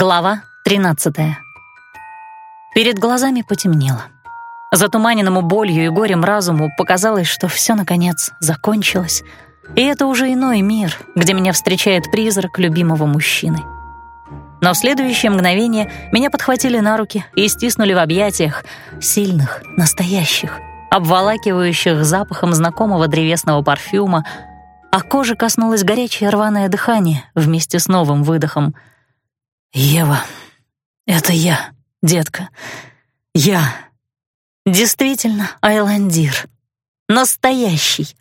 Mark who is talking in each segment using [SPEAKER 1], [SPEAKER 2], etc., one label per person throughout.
[SPEAKER 1] Глава 13. Перед глазами потемнело. Затуманенному болью и горем разуму показалось, что все наконец закончилось, и это уже иной мир, где меня встречает призрак любимого мужчины. Но в следующее мгновение меня подхватили на руки и стиснули в объятиях сильных, настоящих, обволакивающих запахом знакомого древесного парфюма, а кожи коснулось горячее рваное дыхание вместе с новым выдохом — «Ева, это я, детка. Я. Действительно, Айландир. Настоящий».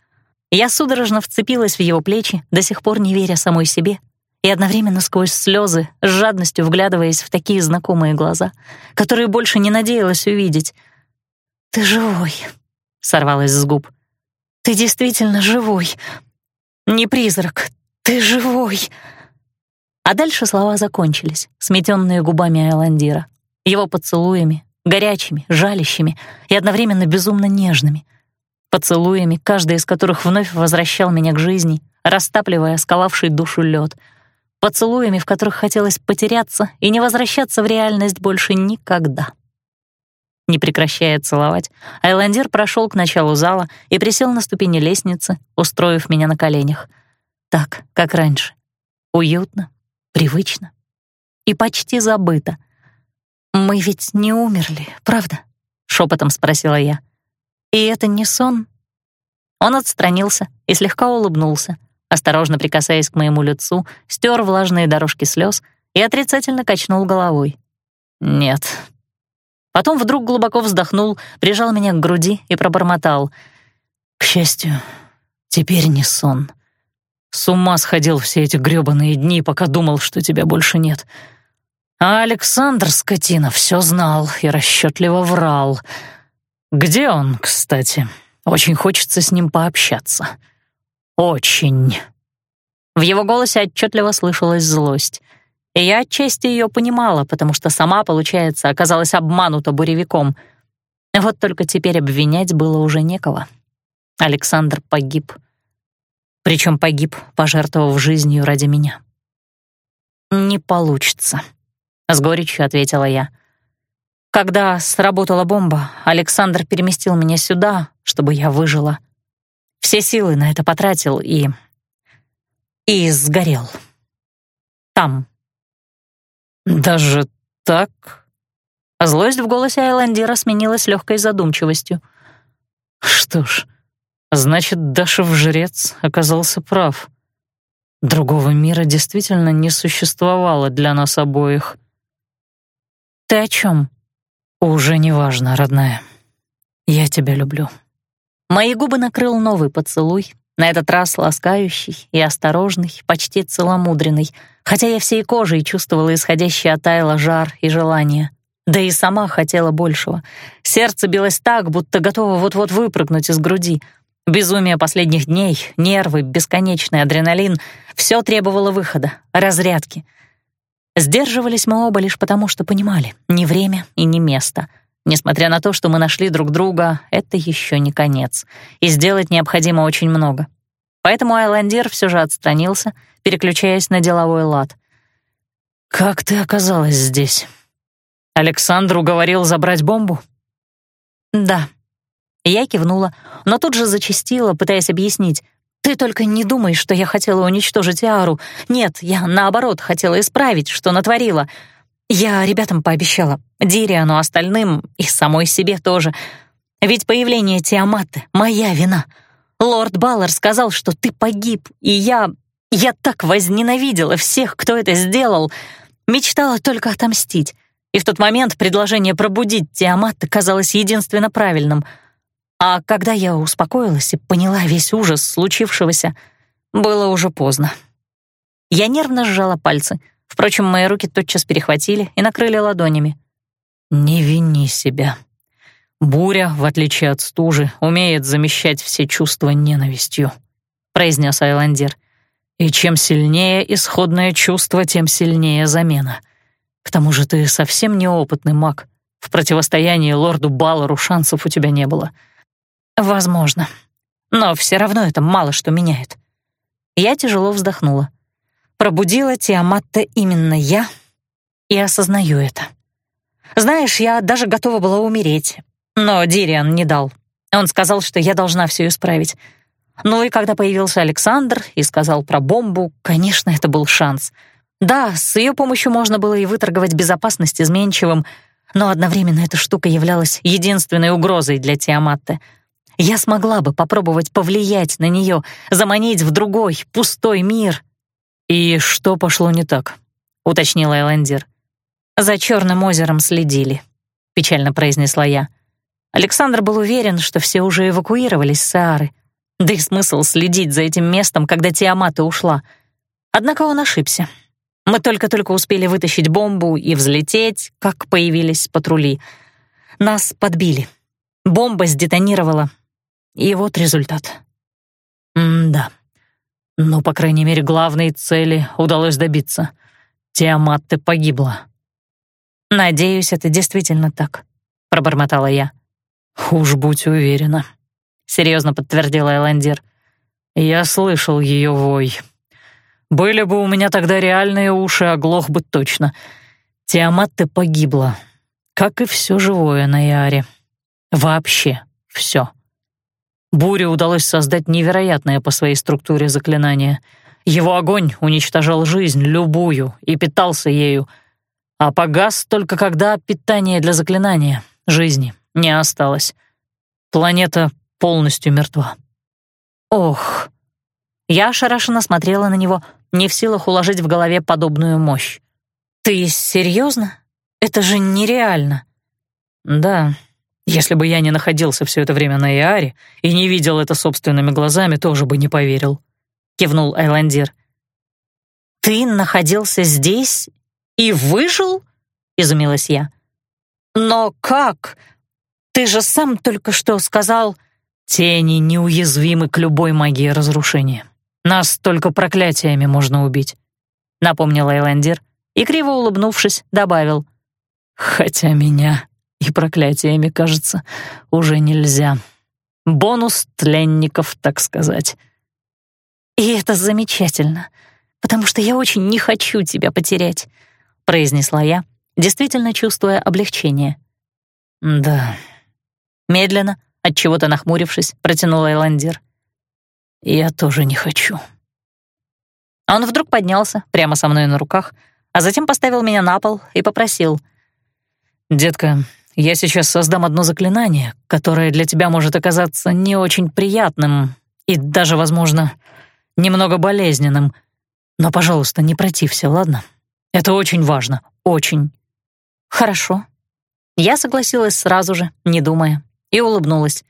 [SPEAKER 1] Я судорожно вцепилась в его плечи, до сих пор не веря самой себе, и одновременно сквозь слезы, с жадностью вглядываясь в такие знакомые глаза, которые больше не надеялась увидеть. «Ты живой», — сорвалась с губ. «Ты действительно живой. Не призрак, ты живой». А дальше слова закончились, сметенные губами Айландира, его поцелуями, горячими, жалящими и одновременно безумно нежными. Поцелуями, каждый из которых вновь возвращал меня к жизни, растапливая сковавший душу лед. Поцелуями, в которых хотелось потеряться и не возвращаться в реальность больше никогда. Не прекращая целовать, Айландир прошел к началу зала и присел на ступени лестницы, устроив меня на коленях. Так, как раньше. Уютно, привычно и почти забыто. «Мы ведь не умерли, правда?» — шепотом спросила я. «И это не сон?» Он отстранился и слегка улыбнулся, осторожно прикасаясь к моему лицу, стер влажные дорожки слез и отрицательно качнул головой. «Нет». Потом вдруг глубоко вздохнул, прижал меня к груди и пробормотал. «К счастью, теперь не сон». С ума сходил все эти грёбаные дни, пока думал, что тебя больше нет. А Александр, скотина, все знал и расчетливо врал. Где он, кстати? Очень хочется с ним пообщаться. Очень. В его голосе отчетливо слышалась злость. И я отчасти ее понимала, потому что сама, получается, оказалась обманута буревиком. Вот только теперь обвинять было уже некого. Александр погиб — причем погиб, пожертвовав жизнью ради меня. «Не получится», — с горечью ответила я. «Когда сработала бомба, Александр переместил меня сюда, чтобы я выжила. Все силы на это потратил и... и сгорел. Там». «Даже так?» Злость в голосе Айландира сменилась легкой задумчивостью. «Что ж...» Значит, Дашев-жрец оказался прав. Другого мира действительно не существовало для нас обоих. Ты о чем? Уже не важно, родная. Я тебя люблю. Мои губы накрыл новый поцелуй, на этот раз ласкающий и осторожный, почти целомудренный, хотя я всей кожей чувствовала исходящий от Айла жар и желание. Да и сама хотела большего. Сердце билось так, будто готово вот-вот выпрыгнуть из груди — Безумие последних дней, нервы, бесконечный адреналин — все требовало выхода, разрядки. Сдерживались мы оба лишь потому, что понимали — ни время и ни место. Несмотря на то, что мы нашли друг друга, это еще не конец, и сделать необходимо очень много. Поэтому Айландер все же отстранился, переключаясь на деловой лад. «Как ты оказалась здесь? Александр уговорил забрать бомбу?» «Да», я кивнула, но тут же зачастила, пытаясь объяснить. «Ты только не думай, что я хотела уничтожить Иару. Нет, я, наоборот, хотела исправить, что натворила. Я ребятам пообещала, Дириану, остальным и самой себе тоже. Ведь появление Тиаматы — моя вина. Лорд Баллар сказал, что ты погиб, и я... Я так возненавидела всех, кто это сделал. Мечтала только отомстить. И в тот момент предложение пробудить Тиамата казалось единственно правильным — а когда я успокоилась и поняла весь ужас случившегося, было уже поздно. Я нервно сжала пальцы. Впрочем, мои руки тотчас перехватили и накрыли ладонями. «Не вини себя. Буря, в отличие от стужи, умеет замещать все чувства ненавистью», — произнес Айландир. «И чем сильнее исходное чувство, тем сильнее замена. К тому же ты совсем неопытный маг. В противостоянии лорду Баллару шансов у тебя не было». Возможно. Но все равно это мало что меняет. Я тяжело вздохнула. Пробудила Тиаматта именно я? и осознаю это. Знаешь, я даже готова была умереть, но Дириан не дал. Он сказал, что я должна все исправить. Ну и когда появился Александр и сказал про бомбу, конечно, это был шанс. Да, с ее помощью можно было и выторговать безопасность изменчивым, но одновременно эта штука являлась единственной угрозой для Тиаматты. Я смогла бы попробовать повлиять на нее, заманить в другой, пустой мир. «И что пошло не так?» — уточнила Элендир. «За Черным озером следили», — печально произнесла я. Александр был уверен, что все уже эвакуировались с Саары. Да и смысл следить за этим местом, когда Тиамата ушла. Однако он ошибся. Мы только-только успели вытащить бомбу и взлететь, как появились патрули. Нас подбили. Бомба сдетонировала. И вот результат. М-да. Но, по крайней мере, главной цели удалось добиться. Тиаматте погибла. «Надеюсь, это действительно так», — пробормотала я. «Уж будь уверена», — серьезно подтвердила Эландир. «Я слышал ее вой. Были бы у меня тогда реальные уши, оглох бы точно. Тиаматте погибла, как и все живое на Яре. Вообще все. Буре удалось создать невероятное по своей структуре заклинание. Его огонь уничтожал жизнь, любую, и питался ею, а погас только когда питание для заклинания, жизни, не осталось. Планета полностью мертва. Ох. Я ошарашенно смотрела на него, не в силах уложить в голове подобную мощь. «Ты серьезно? Это же нереально!» «Да, если бы я не находился все это время на Иаре и не видел это собственными глазами, тоже бы не поверил», — кивнул Айландир. «Ты находился здесь и выжил?» — изумилась я. «Но как? Ты же сам только что сказал...» «Тени неуязвимы к любой магии разрушения», нас только проклятиями можно убить», — напомнил Эйлендер и, криво улыбнувшись, добавил. «Хотя меня и проклятиями, кажется, уже нельзя. Бонус тленников, так сказать». «И это замечательно, потому что я очень не хочу тебя потерять», — произнесла я, действительно чувствуя облегчение. «Да». Медленно, отчего-то нахмурившись, протянул Эйландер. Я тоже не хочу. Он вдруг поднялся прямо со мной на руках, а затем поставил меня на пол и попросил. «Детка, я сейчас создам одно заклинание, которое для тебя может оказаться не очень приятным и даже, возможно, немного болезненным. Но, пожалуйста, не протився, ладно? Это очень важно, очень». «Хорошо». Я согласилась сразу же, не думая, и улыбнулась.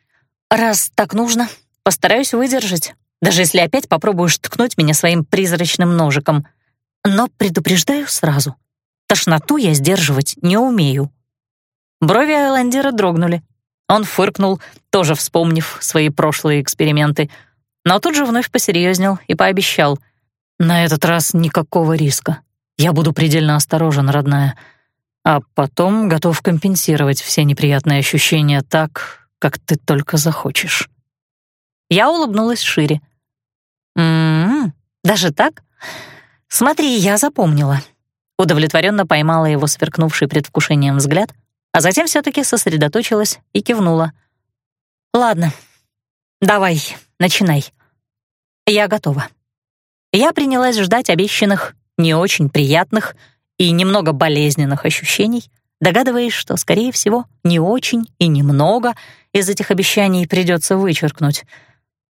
[SPEAKER 1] «Раз так нужно, Постараюсь выдержать, даже если опять попробуешь ткнуть меня своим призрачным ножиком. Но предупреждаю сразу. Тошноту я сдерживать не умею. Брови Айландера дрогнули. Он фыркнул, тоже вспомнив свои прошлые эксперименты, но тут же вновь посерьезнел и пообещал. «На этот раз никакого риска. Я буду предельно осторожен, родная, а потом готов компенсировать все неприятные ощущения так, как ты только захочешь». Я улыбнулась шире. «М-м, даже так? Смотри, я запомнила». Удовлетворенно поймала его сверкнувший предвкушением взгляд, а затем все таки сосредоточилась и кивнула. «Ладно, давай, начинай. Я готова». Я принялась ждать обещанных, не очень приятных и немного болезненных ощущений, догадываясь, что, скорее всего, не очень и немного из этих обещаний придется вычеркнуть —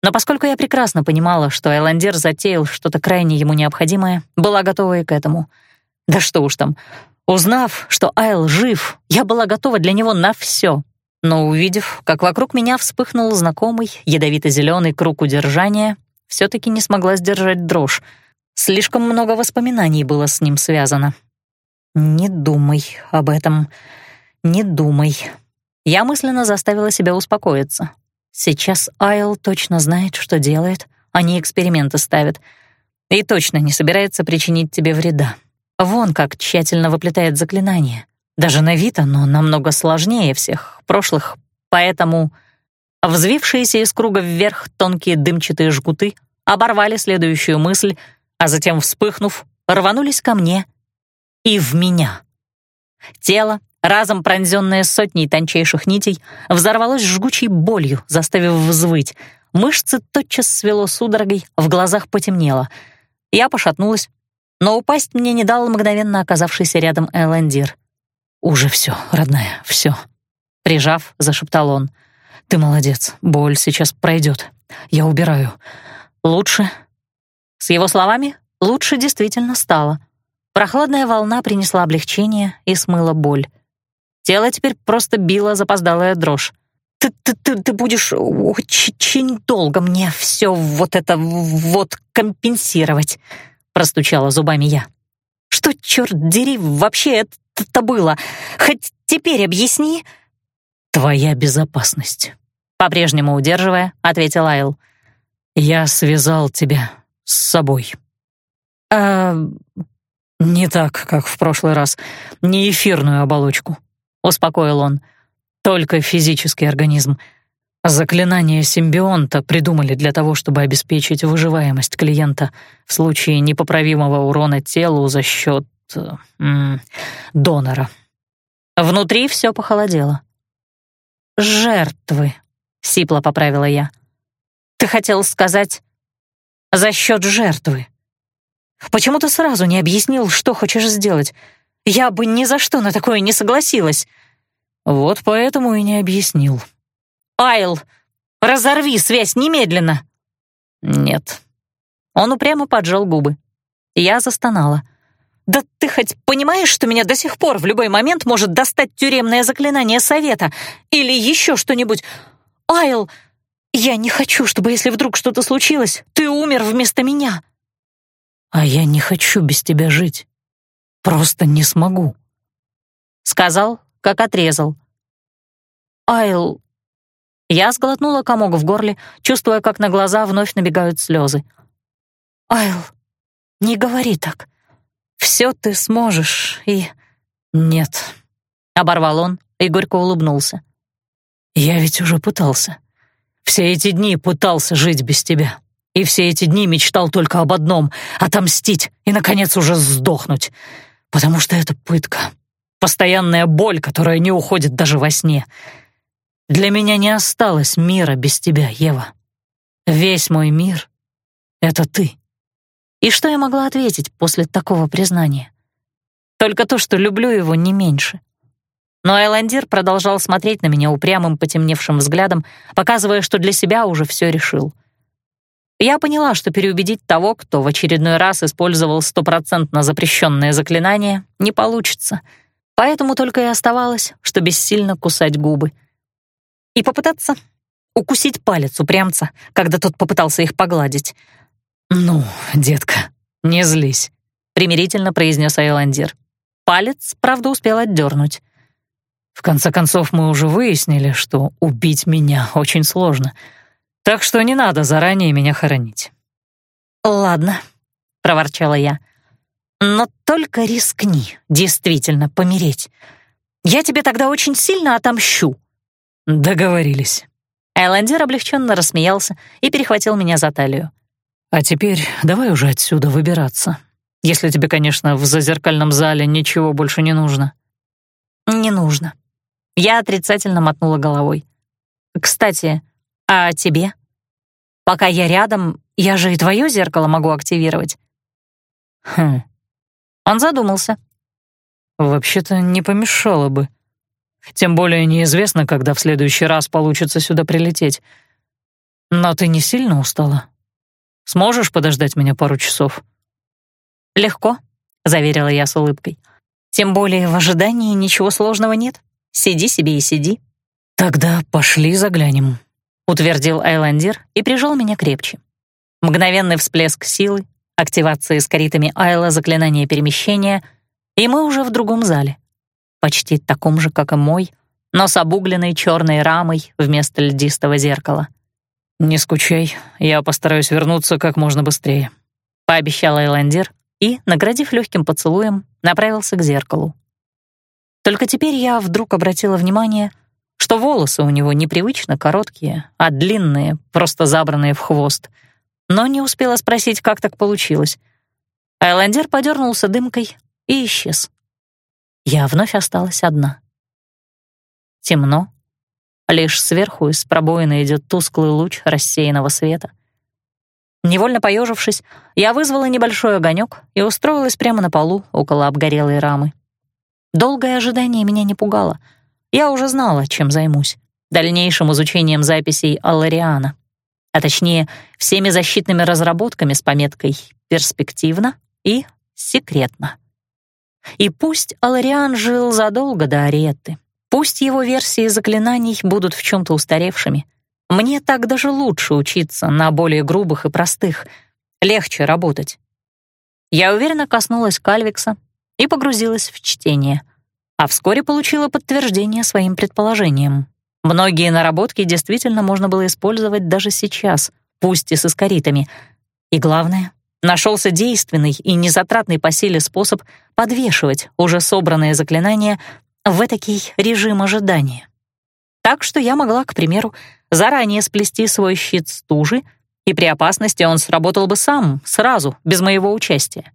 [SPEAKER 1] но поскольку я прекрасно понимала, что Айландер затеял что-то крайне ему необходимое, была готова и к этому. Да что уж там. Узнав, что Айл жив, я была готова для него на все. Но увидев, как вокруг меня вспыхнул знакомый ядовито-зеленый круг удержания, все таки не смогла сдержать дрожь. Слишком много воспоминаний было с ним связано. «Не думай об этом, не думай». Я мысленно заставила себя успокоиться. Сейчас Айл точно знает, что делает, а не эксперименты ставит. И точно не собирается причинить тебе вреда. Вон как тщательно выплетает заклинание. Даже на вид оно намного сложнее всех прошлых, поэтому взвившиеся из круга вверх тонкие дымчатые жгуты оборвали следующую мысль, а затем, вспыхнув, рванулись ко мне и в меня. Тело, разом пронзенное сотней тончайших нитей, взорвалось жгучей болью, заставив взвыть. Мышцы тотчас свело судорогой, в глазах потемнело. Я пошатнулась, но упасть мне не дал мгновенно оказавшийся рядом Элендир. «Уже все, родная, все», — прижав, зашептал он. «Ты молодец, боль сейчас пройдет. Я убираю. Лучше?» С его словами лучше действительно стало. Прохладная волна принесла облегчение и смыла боль. Тело теперь просто било запоздалая дрожь. «Ты, ты, ты, ты будешь очень долго мне все вот это вот компенсировать», — простучала зубами я. «Что, черт дери, вообще это было? Хоть теперь объясни». «Твоя безопасность», — по-прежнему удерживая, ответил Айл. «Я связал тебя с собой». «А...» «Не так, как в прошлый раз. Не эфирную оболочку», — успокоил он. «Только физический организм. Заклинание симбионта придумали для того, чтобы обеспечить выживаемость клиента в случае непоправимого урона телу за счет... М, донора». Внутри все похолодело. «Жертвы», — сипло поправила я. «Ты хотел сказать «за счет жертвы». Почему ты сразу не объяснил, что хочешь сделать? Я бы ни за что на такое не согласилась». «Вот поэтому и не объяснил». «Айл, разорви связь немедленно!» «Нет». Он упрямо поджал губы. Я застонала. «Да ты хоть понимаешь, что меня до сих пор в любой момент может достать тюремное заклинание совета или еще что-нибудь? Айл, я не хочу, чтобы, если вдруг что-то случилось, ты умер вместо меня».
[SPEAKER 2] «А я не хочу без тебя жить. Просто не смогу», —
[SPEAKER 1] сказал, как отрезал. «Айл...» Я сглотнула комок в горле, чувствуя, как на глаза вновь набегают слезы. «Айл, не говори так. Все ты сможешь, и...»
[SPEAKER 2] «Нет», — оборвал он и горько улыбнулся. «Я ведь уже пытался. Все эти дни пытался жить без тебя. И все эти дни мечтал только об одном — отомстить и, наконец, уже сдохнуть. Потому что это пытка. Постоянная боль, которая не уходит даже во сне. Для меня не осталось мира без тебя, Ева. Весь мой мир — это ты.
[SPEAKER 1] И что я могла ответить после такого признания? Только то, что люблю его не меньше. Но Эландир продолжал смотреть на меня упрямым, потемневшим взглядом, показывая, что для себя уже все решил — я поняла, что переубедить того, кто в очередной раз использовал стопроцентно запрещенное заклинание, не получится. Поэтому только и оставалось, что бессильно кусать губы. И попытаться укусить палец упрямца, когда тот попытался их погладить.
[SPEAKER 2] «Ну, детка, не злись», — примирительно произнес Айландир.
[SPEAKER 1] Палец, правда, успел отдернуть.
[SPEAKER 2] «В конце концов, мы уже выяснили, что убить меня очень сложно». Так что не надо заранее меня хоронить».
[SPEAKER 1] «Ладно», — проворчала я. «Но только рискни действительно помереть. Я тебе тогда очень сильно отомщу».
[SPEAKER 2] «Договорились».
[SPEAKER 1] Айландер облегченно рассмеялся и перехватил меня за талию.
[SPEAKER 2] «А теперь давай уже отсюда выбираться. Если тебе, конечно, в зазеркальном зале ничего больше не нужно».
[SPEAKER 1] «Не нужно». Я отрицательно мотнула головой. «Кстати, а тебе? Пока я рядом, я же и твое зеркало могу активировать.
[SPEAKER 2] Хм.
[SPEAKER 1] Он задумался.
[SPEAKER 2] Вообще-то не помешало бы. Тем более неизвестно, когда в следующий раз получится сюда прилететь. Но ты не сильно устала? Сможешь подождать меня пару часов?
[SPEAKER 1] Легко, заверила я с улыбкой. Тем более в ожидании ничего сложного нет. Сиди себе и сиди.
[SPEAKER 2] Тогда пошли заглянем
[SPEAKER 1] утвердил Айландир и прижал меня крепче. Мгновенный всплеск силы, активация с коритами Айла заклинания перемещения, и мы уже в другом зале. Почти таком же, как и мой, но с обугленной черной рамой вместо льдистого зеркала.
[SPEAKER 2] «Не скучай, я постараюсь вернуться как можно быстрее», — пообещал
[SPEAKER 1] Айландир и, наградив легким поцелуем, направился к зеркалу. Только теперь я вдруг обратила внимание — что волосы у него непривычно короткие, а длинные, просто забранные в хвост. Но не успела спросить, как так получилось. Айландер подернулся дымкой и исчез. Я вновь осталась одна. Темно. Лишь сверху из пробоины идет тусклый луч рассеянного света. Невольно поежившись, я вызвала небольшой огонек и устроилась прямо на полу около обгорелой рамы. Долгое ожидание меня не пугало. Я уже знала, чем займусь. Дальнейшим изучением записей Аллариана. А точнее, всеми защитными разработками с пометкой «перспективно» и «секретно». И пусть Алариан жил задолго до Аретты, пусть его версии заклинаний будут в чем-то устаревшими, мне так даже лучше учиться на более грубых и простых, легче работать. Я уверенно коснулась Кальвикса и погрузилась в чтение, а вскоре получила подтверждение своим предположениям. Многие наработки действительно можно было использовать даже сейчас, пусть и с искоритами. И главное, нашелся действенный и незатратный по силе способ подвешивать уже собранные заклинания в этакий режим ожидания. Так что я могла, к примеру, заранее сплести свой щит стужи, и при опасности он сработал бы сам, сразу, без моего участия.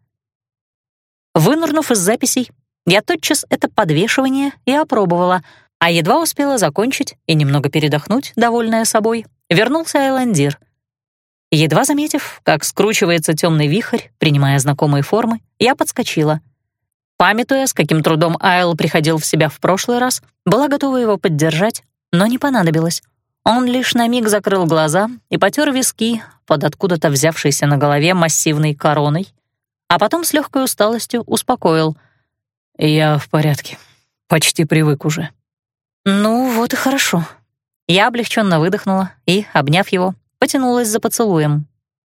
[SPEAKER 1] Вынырнув из записей, я тотчас это подвешивание и опробовала, а едва успела закончить и немного передохнуть, довольная собой, вернулся Айландир — Едва заметив, как скручивается темный вихрь, принимая знакомые формы, я подскочила. Памятуя, с каким трудом Айл приходил в себя в прошлый раз, была готова его поддержать, но не понадобилось. Он лишь на миг закрыл глаза и потер виски под откуда-то взявшейся на голове массивной короной, а потом с легкой усталостью успокоил. «Я в порядке. Почти привык уже». «Ну, вот и хорошо». Я облегченно выдохнула и, обняв его, потянулась за поцелуем.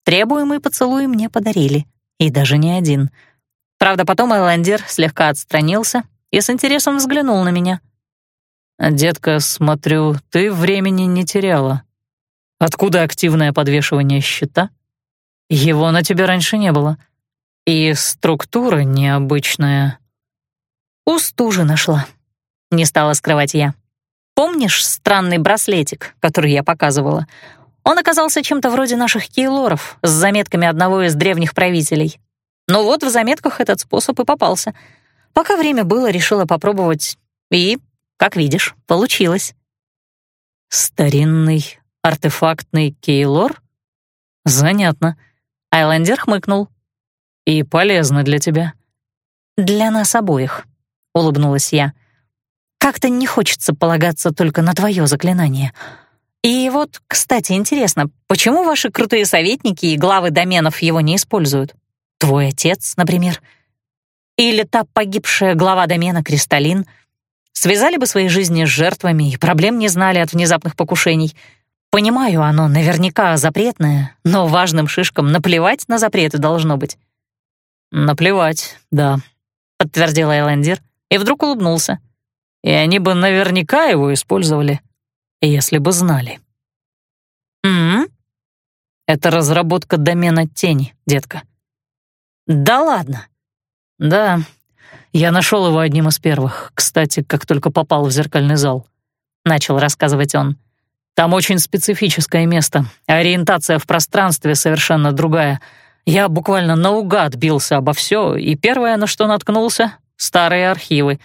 [SPEAKER 1] Требуемый поцелуй мне подарили, и даже не один. Правда, потом Айландер слегка отстранился и с интересом взглянул на меня.
[SPEAKER 2] «Детка, смотрю, ты времени не теряла. Откуда активное подвешивание щита? Его на тебе раньше не было. И структура необычная».
[SPEAKER 1] «У стужи нашла», — не стала скрывать я. «Помнишь странный браслетик, который я показывала? Он оказался чем-то вроде наших кейлоров с заметками одного из древних правителей. Но вот в заметках этот способ и попался. Пока время было, решила попробовать. И, как видишь, получилось.
[SPEAKER 2] Старинный артефактный кейлор? Занятно.
[SPEAKER 1] Айлендер хмыкнул.
[SPEAKER 2] И полезно для тебя.
[SPEAKER 1] Для нас обоих, улыбнулась я. Как-то не хочется полагаться только на твое заклинание — и вот, кстати, интересно, почему ваши крутые советники и главы доменов его не используют? Твой отец, например? Или та погибшая глава домена Кристаллин? Связали бы свои жизни с жертвами и проблем не знали от внезапных покушений. Понимаю, оно наверняка запретное, но важным шишкам наплевать на запреты должно быть.
[SPEAKER 2] «Наплевать, да», — подтвердил Айлендер и вдруг улыбнулся. «И они бы наверняка его использовали» если бы знали.
[SPEAKER 1] «М-м?»
[SPEAKER 2] Это разработка домена тени, детка.
[SPEAKER 1] Да ладно?
[SPEAKER 2] Да, я нашел его одним из первых, кстати, как только попал в зеркальный зал. Начал рассказывать он. Там очень специфическое место, ориентация в пространстве совершенно другая. Я буквально наугад бился обо все, и первое, на что наткнулся — старые архивы.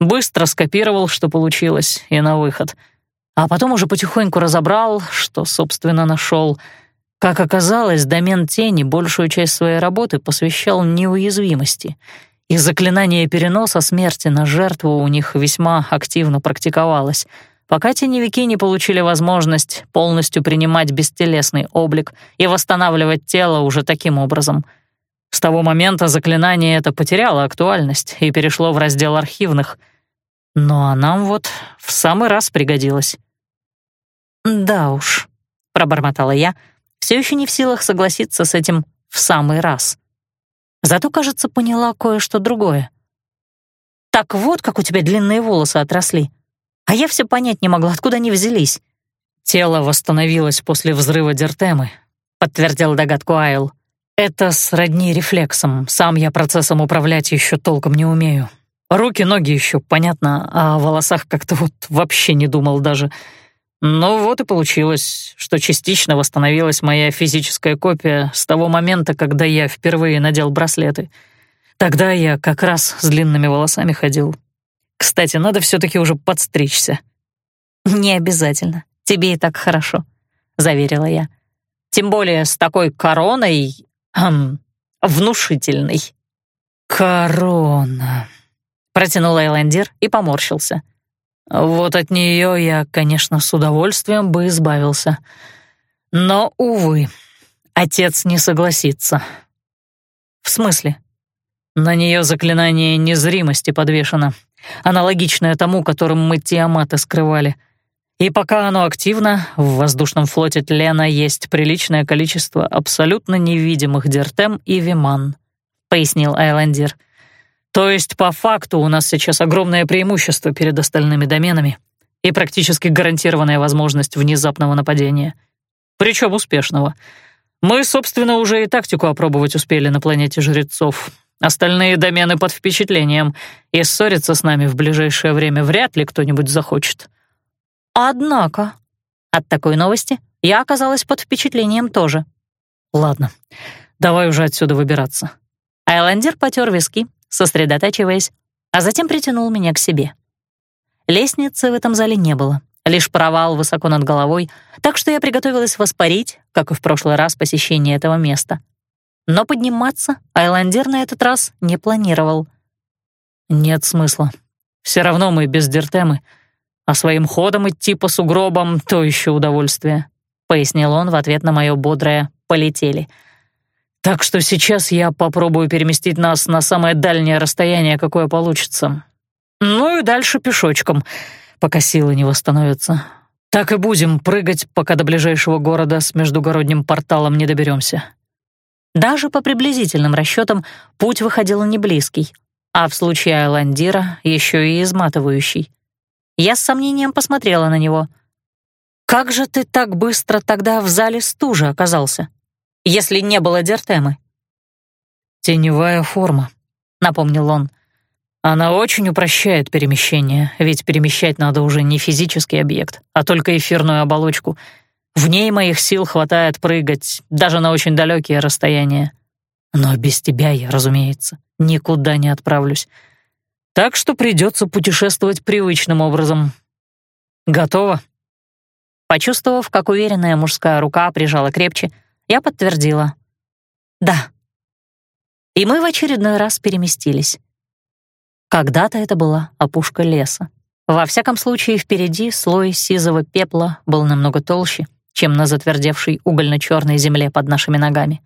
[SPEAKER 2] Быстро скопировал, что получилось, и на выход — а потом уже потихоньку разобрал, что, собственно, нашел. Как оказалось, домен тени большую часть своей работы посвящал неуязвимости, и заклинание переноса смерти на жертву у них весьма активно практиковалось, пока теневики не получили возможность полностью принимать бестелесный облик и восстанавливать тело уже таким образом. С того момента заклинание это потеряло актуальность и перешло в раздел архивных. Ну а нам вот в самый раз пригодилось.
[SPEAKER 1] «Да уж», — пробормотала я, все еще не в силах согласиться с этим в самый раз. Зато, кажется, поняла кое-что другое. «Так вот, как у тебя длинные волосы отросли. А я все понять не могла, откуда они взялись».
[SPEAKER 2] «Тело восстановилось после взрыва Дертемы», — подтвердил догадку Айл. «Это сродни рефлексам. Сам я процессом управлять еще толком не умею. Руки, ноги еще, понятно, а о волосах как-то вот вообще не думал даже. Ну вот и получилось, что частично восстановилась моя физическая копия с того момента, когда я впервые надел браслеты. Тогда я как раз с длинными волосами ходил. Кстати, надо все-таки уже подстричься».
[SPEAKER 1] «Не обязательно. Тебе и так хорошо», — заверила я. «Тем более с такой короной... Эм, внушительной».
[SPEAKER 2] «Корона», — протянул Эйлендер и поморщился. «Вот от нее я, конечно, с удовольствием бы избавился. Но, увы, отец не согласится». «В смысле?» «На нее заклинание незримости подвешено, аналогичное тому, которым мы Тиамата скрывали. И пока оно активно, в воздушном флоте Тлена есть приличное количество абсолютно невидимых Дертем и Виман», — пояснил Айлендир. «То есть, по факту, у нас сейчас огромное преимущество перед остальными доменами и практически гарантированная возможность внезапного нападения. Причем успешного. Мы, собственно, уже и тактику опробовать успели на планете жрецов. Остальные домены под впечатлением, и ссориться с нами в ближайшее время вряд ли кто-нибудь захочет».
[SPEAKER 1] Однако, от такой новости я оказалась под впечатлением тоже.
[SPEAKER 2] Ладно, давай уже отсюда выбираться.
[SPEAKER 1] Айлендер потер виски, сосредотачиваясь, а затем притянул меня к себе. Лестницы в этом зале не было, лишь провал высоко над головой, так что я приготовилась воспарить, как и в прошлый раз посещение этого места. Но подниматься Айлендер на этот раз не планировал.
[SPEAKER 2] Нет смысла. Все равно мы без Дертемы — а своим ходом идти по сугробам — то еще удовольствие», — пояснил он в ответ на мое бодрое «полетели». «Так что сейчас я попробую переместить нас на самое дальнее расстояние, какое получится. Ну и дальше пешочком, пока силы не восстановятся. Так и будем прыгать, пока до ближайшего города с междугородним порталом не доберемся».
[SPEAKER 1] Даже по приблизительным расчетам путь выходил не близкий, а в случае Айландира еще и изматывающий. Я с сомнением посмотрела на него. «Как же ты так быстро тогда в зале стужи оказался, если не было дертемы?»
[SPEAKER 2] «Теневая форма», — напомнил он. «Она очень упрощает перемещение, ведь перемещать надо уже не физический объект, а только эфирную оболочку. В ней моих сил хватает прыгать даже на очень далекие расстояния. Но без тебя я, разумеется, никуда не отправлюсь. Так что придется путешествовать привычным образом. Готово?»
[SPEAKER 1] Почувствовав, как уверенная мужская рука прижала крепче, я подтвердила. «Да». И мы в очередной раз переместились. Когда-то это была опушка леса. Во всяком случае, впереди слой сизого пепла был намного толще, чем на затвердевшей угольно-черной земле под нашими ногами.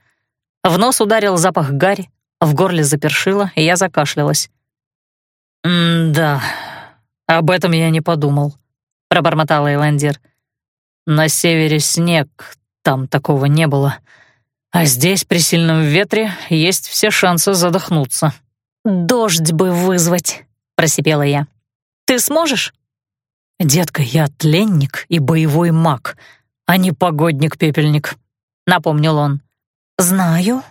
[SPEAKER 1] В нос ударил запах гари, в горле запершило, и я закашлялась.
[SPEAKER 2] «Да, об этом я не подумал», — пробормотал Эйландир. «На севере снег, там такого не было. А здесь при сильном ветре есть все шансы задохнуться».
[SPEAKER 1] «Дождь бы вызвать», — просипела я. «Ты сможешь?»
[SPEAKER 2] «Детка, я тленник и боевой маг, а не погодник-пепельник», — напомнил он.
[SPEAKER 1] «Знаю.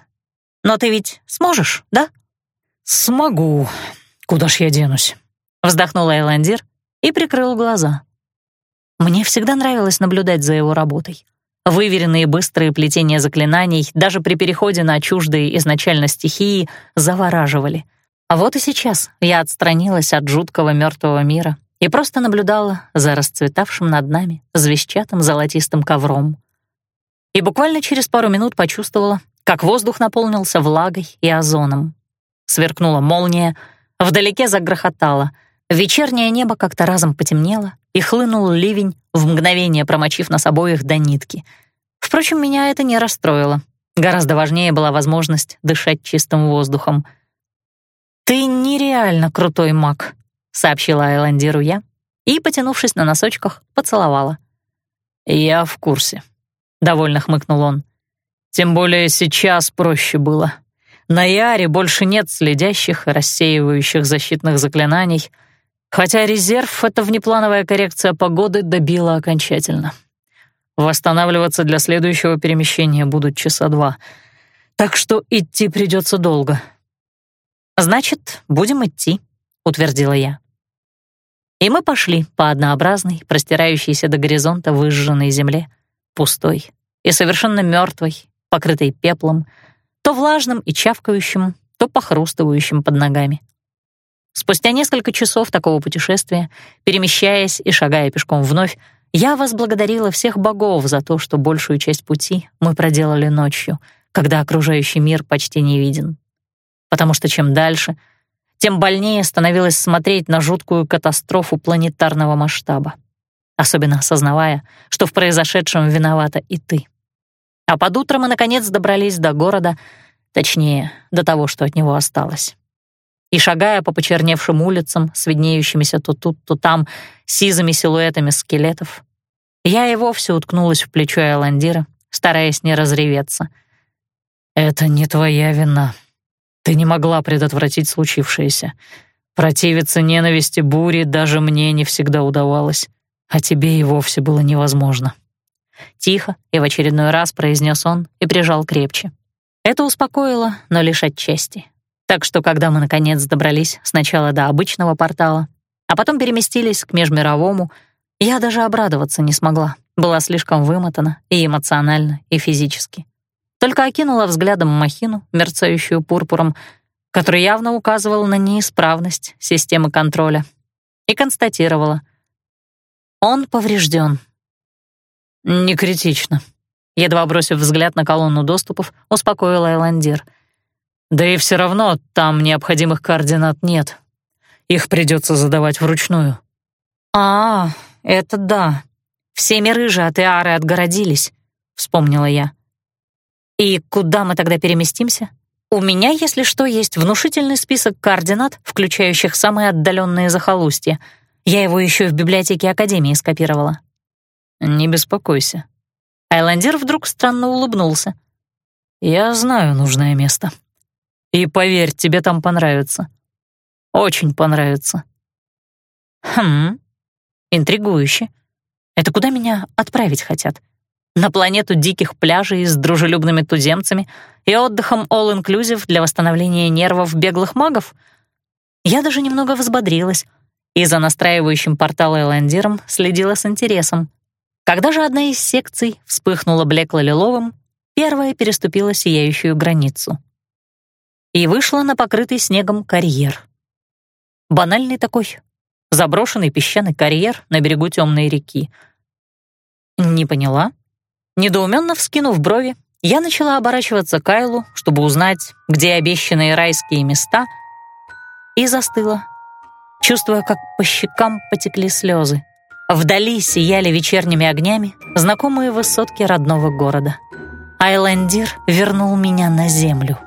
[SPEAKER 1] Но ты ведь сможешь, да?»
[SPEAKER 2] «Смогу», «Куда ж я денусь?» — вздохнул Эйландир и прикрыл глаза.
[SPEAKER 1] Мне всегда нравилось наблюдать за его работой. Выверенные быстрые плетения заклинаний даже при переходе на чуждые изначально стихии завораживали. А вот и сейчас я отстранилась от жуткого мертвого мира и просто наблюдала за расцветавшим над нами звездчатым золотистым ковром. И буквально через пару минут почувствовала, как воздух наполнился влагой и озоном. Сверкнула молния — Вдалеке загрохотало. Вечернее небо как-то разом потемнело, и хлынул ливень, в мгновение промочив нас обоих до нитки. Впрочем, меня это не расстроило. Гораздо важнее была возможность дышать чистым воздухом. «Ты нереально крутой маг», — сообщила Айландиру я, и, потянувшись на носочках, поцеловала.
[SPEAKER 2] «Я в курсе», — довольно хмыкнул он. «Тем более сейчас проще было. На Яре больше нет следящих и рассеивающих защитных заклинаний, хотя резерв — это внеплановая коррекция погоды добила окончательно. Восстанавливаться для следующего перемещения будут часа два, так что идти придется долго.
[SPEAKER 1] «Значит, будем идти», — утвердила я. И мы пошли по однообразной, простирающейся до горизонта выжженной земле, пустой и совершенно мертвой, покрытой пеплом — то влажным и чавкающим, то похрустывающим под ногами. Спустя несколько часов такого путешествия, перемещаясь и шагая пешком вновь, я возблагодарила всех богов за то, что большую часть пути мы проделали ночью, когда окружающий мир почти не виден. Потому что чем дальше, тем больнее становилось смотреть на жуткую катастрофу планетарного масштаба, особенно осознавая, что в произошедшем виновата и ты. А под утро мы, наконец, добрались до города, точнее, до того, что от него осталось. И шагая по почерневшим улицам с виднеющимися то тут, то там сизыми силуэтами скелетов, я и вовсе уткнулась в плечо Эландира, стараясь не разреветься. «Это не твоя вина. Ты не могла предотвратить случившееся. Противиться ненависти бури даже мне не всегда удавалось, а тебе и вовсе было невозможно». Тихо и в очередной раз произнес он и прижал крепче. Это успокоило, но лишь отчасти. Так что, когда мы наконец добрались сначала до обычного портала, а потом переместились к межмировому, я даже обрадоваться не смогла. Была слишком вымотана и эмоционально, и физически. Только окинула взглядом махину, мерцающую пурпуром, который явно указывал на неисправность системы контроля, и констатировала. Он поврежден. «Не критично», — едва бросив взгляд на колонну доступов, успокоила Эландир. «Да и все равно там необходимых координат нет. Их придется задавать вручную». «А, это да. Все миры же от Иары отгородились», — вспомнила я. «И куда мы тогда переместимся?» У меня, если что, есть внушительный список координат, включающих самые отдаленные захолустья. Я его еще в библиотеке Академии скопировала.
[SPEAKER 2] «Не беспокойся».
[SPEAKER 1] Айландер вдруг странно улыбнулся.
[SPEAKER 2] «Я знаю нужное место. И поверь, тебе там понравится. Очень понравится».
[SPEAKER 1] «Хм, интригующе. Это куда меня отправить хотят? На планету диких пляжей с дружелюбными туземцами и отдыхом all-inclusive для восстановления нервов беглых магов? Я даже немного взбодрилась и за настраивающим портал Эландиром следила с интересом. Когда же одна из секций вспыхнула блекло-лиловым, первая переступила сияющую границу. И вышла на покрытый снегом карьер. Банальный такой, заброшенный песчаный карьер на берегу темной реки. Не поняла. Недоуменно вскинув брови, я начала оборачиваться к Кайлу, чтобы узнать, где обещанные райские места, и застыла, чувствуя, как по щекам потекли слезы. Вдали сияли вечерними огнями знакомые высотки родного города. Айлендир вернул меня на землю.